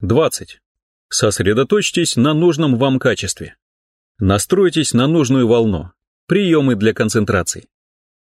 20. Сосредоточьтесь на нужном вам качестве. Настройтесь на нужную волну. Приемы для концентрации.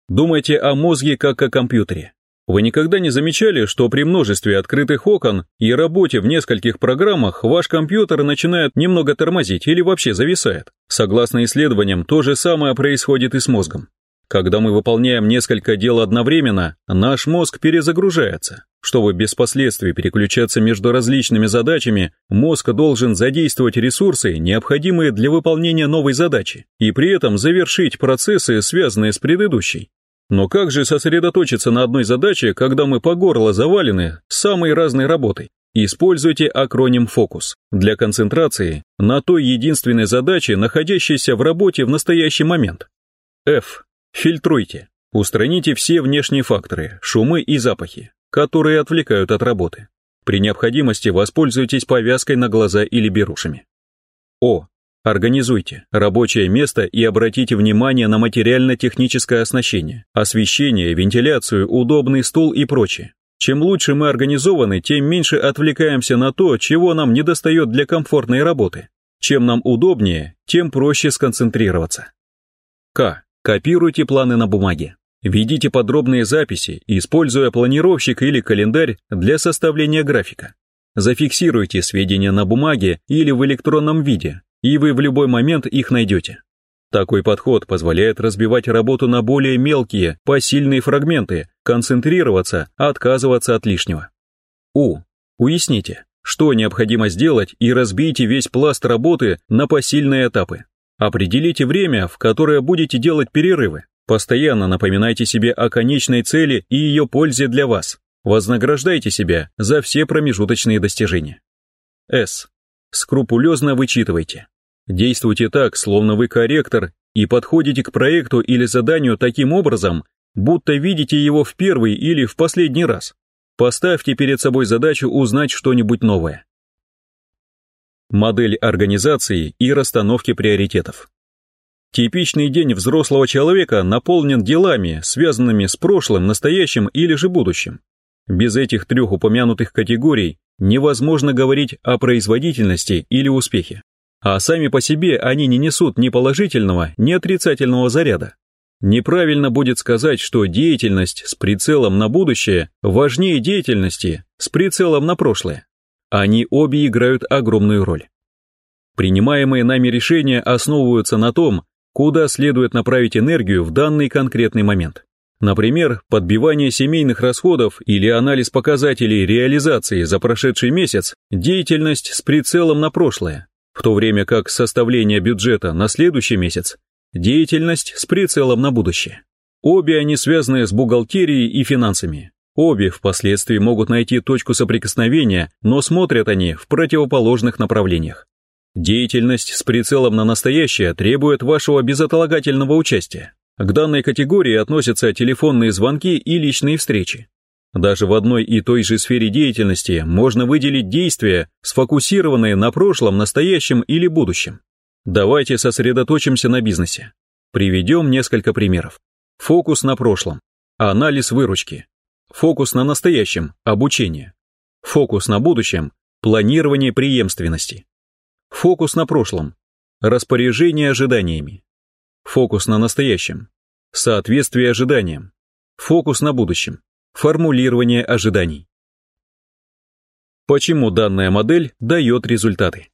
Думайте о мозге как о компьютере. Вы никогда не замечали, что при множестве открытых окон и работе в нескольких программах ваш компьютер начинает немного тормозить или вообще зависает? Согласно исследованиям, то же самое происходит и с мозгом. Когда мы выполняем несколько дел одновременно, наш мозг перезагружается. Чтобы без последствий переключаться между различными задачами, мозг должен задействовать ресурсы, необходимые для выполнения новой задачи, и при этом завершить процессы, связанные с предыдущей. Но как же сосредоточиться на одной задаче, когда мы по горло завалены самой разной работой? Используйте акроним «Фокус» для концентрации на той единственной задаче, находящейся в работе в настоящий момент. F. Фильтруйте. Устраните все внешние факторы, шумы и запахи, которые отвлекают от работы. При необходимости воспользуйтесь повязкой на глаза или берушами. О. Организуйте рабочее место и обратите внимание на материально-техническое оснащение, освещение, вентиляцию, удобный стул и прочее. Чем лучше мы организованы, тем меньше отвлекаемся на то, чего нам недостает для комфортной работы. Чем нам удобнее, тем проще сконцентрироваться. К. Копируйте планы на бумаге. Ведите подробные записи, используя планировщик или календарь для составления графика. Зафиксируйте сведения на бумаге или в электронном виде, и вы в любой момент их найдете. Такой подход позволяет разбивать работу на более мелкие, посильные фрагменты, концентрироваться, отказываться от лишнего. У. Уясните, что необходимо сделать и разбейте весь пласт работы на посильные этапы. Определите время, в которое будете делать перерывы. Постоянно напоминайте себе о конечной цели и ее пользе для вас. Вознаграждайте себя за все промежуточные достижения. С. Скрупулезно вычитывайте. Действуйте так, словно вы корректор, и подходите к проекту или заданию таким образом, будто видите его в первый или в последний раз. Поставьте перед собой задачу узнать что-нибудь новое. Модель организации и расстановки приоритетов. Типичный день взрослого человека наполнен делами, связанными с прошлым, настоящим или же будущим. Без этих трех упомянутых категорий невозможно говорить о производительности или успехе а сами по себе они не несут ни положительного, ни отрицательного заряда. Неправильно будет сказать, что деятельность с прицелом на будущее важнее деятельности с прицелом на прошлое. Они обе играют огромную роль. Принимаемые нами решения основываются на том, куда следует направить энергию в данный конкретный момент. Например, подбивание семейных расходов или анализ показателей реализации за прошедший месяц – деятельность с прицелом на прошлое, в то время как составление бюджета на следующий месяц – деятельность с прицелом на будущее. Обе они связаны с бухгалтерией и финансами. Обе впоследствии могут найти точку соприкосновения, но смотрят они в противоположных направлениях. Деятельность с прицелом на настоящее требует вашего безотлагательного участия. К данной категории относятся телефонные звонки и личные встречи. Даже в одной и той же сфере деятельности можно выделить действия, сфокусированные на прошлом, настоящем или будущем. Давайте сосредоточимся на бизнесе. Приведем несколько примеров. Фокус на прошлом. Анализ выручки. Фокус на настоящем. Обучение. Фокус на будущем. Планирование преемственности. Фокус на прошлом. Распоряжение ожиданиями. Фокус на настоящем. Соответствие ожиданиям. Фокус на будущем. Формулирование ожиданий. Почему данная модель дает результаты?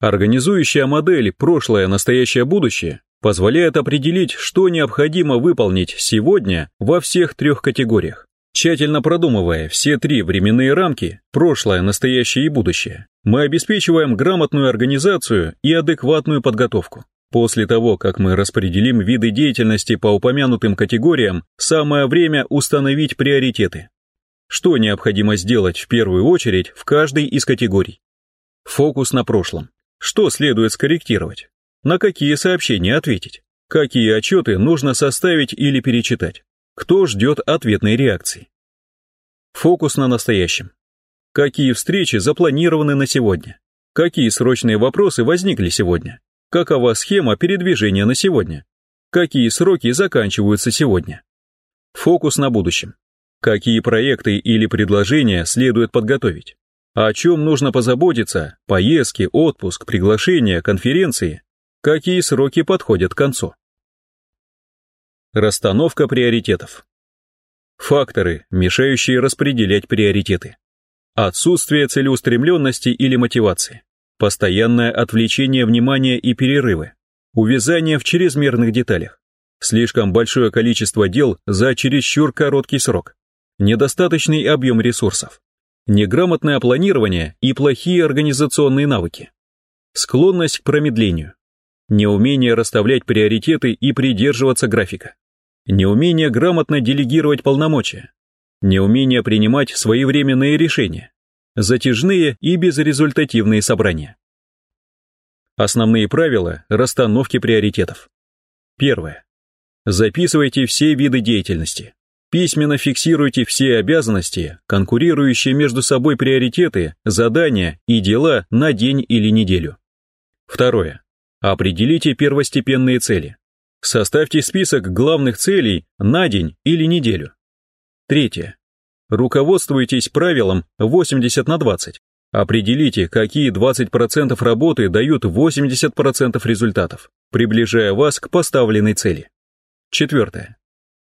Организующая модель «прошлое, настоящее, будущее» позволяет определить, что необходимо выполнить сегодня во всех трех категориях. Тщательно продумывая все три временные рамки – прошлое, настоящее и будущее, мы обеспечиваем грамотную организацию и адекватную подготовку. После того, как мы распределим виды деятельности по упомянутым категориям, самое время установить приоритеты. Что необходимо сделать в первую очередь в каждой из категорий? Фокус на прошлом. Что следует скорректировать? На какие сообщения ответить? Какие отчеты нужно составить или перечитать? Кто ждет ответной реакции? Фокус на настоящем. Какие встречи запланированы на сегодня? Какие срочные вопросы возникли сегодня? Какова схема передвижения на сегодня? Какие сроки заканчиваются сегодня? Фокус на будущем. Какие проекты или предложения следует подготовить? О чем нужно позаботиться, поездки, отпуск, приглашения, конференции, какие сроки подходят к концу. Расстановка приоритетов. Факторы, мешающие распределять приоритеты. Отсутствие целеустремленности или мотивации. Постоянное отвлечение внимания и перерывы. Увязание в чрезмерных деталях. Слишком большое количество дел за чересчур короткий срок. Недостаточный объем ресурсов. Неграмотное планирование и плохие организационные навыки. Склонность к промедлению. Неумение расставлять приоритеты и придерживаться графика. Неумение грамотно делегировать полномочия. Неумение принимать своевременные решения. Затяжные и безрезультативные собрания. Основные правила расстановки приоритетов. Первое. Записывайте все виды деятельности. Письменно фиксируйте все обязанности, конкурирующие между собой приоритеты, задания и дела на день или неделю. Второе. Определите первостепенные цели. Составьте список главных целей на день или неделю. Третье. Руководствуйтесь правилом 80 на 20. Определите, какие 20% работы дают 80% результатов, приближая вас к поставленной цели. Четвертое.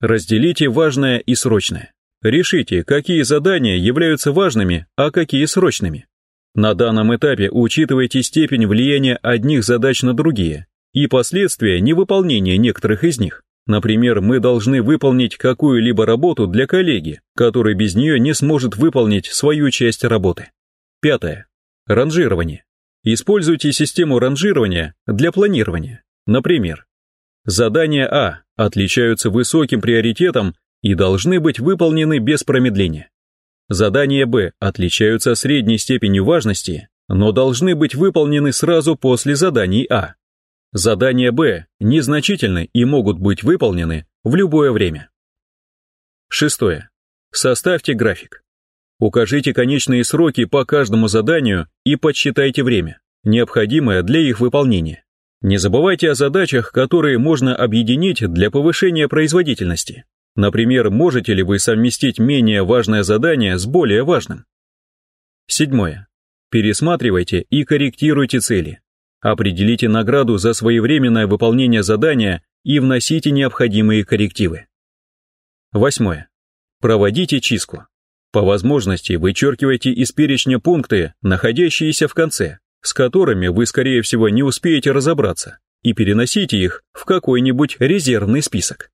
Разделите важное и срочное. Решите, какие задания являются важными, а какие срочными. На данном этапе учитывайте степень влияния одних задач на другие и последствия невыполнения некоторых из них. Например, мы должны выполнить какую-либо работу для коллеги, который без нее не сможет выполнить свою часть работы. Пятое. Ранжирование. Используйте систему ранжирования для планирования. Например, задания А отличаются высоким приоритетом и должны быть выполнены без промедления. Задания Б отличаются средней степенью важности, но должны быть выполнены сразу после заданий А. Задания Б незначительны и могут быть выполнены в любое время. Шестое. Составьте график. Укажите конечные сроки по каждому заданию и подсчитайте время, необходимое для их выполнения. Не забывайте о задачах, которые можно объединить для повышения производительности. Например, можете ли вы совместить менее важное задание с более важным? Седьмое. Пересматривайте и корректируйте цели. Определите награду за своевременное выполнение задания и вносите необходимые коррективы. Восьмое. Проводите чистку. По возможности вычеркивайте из перечня пункты, находящиеся в конце, с которыми вы, скорее всего, не успеете разобраться, и переносите их в какой-нибудь резервный список.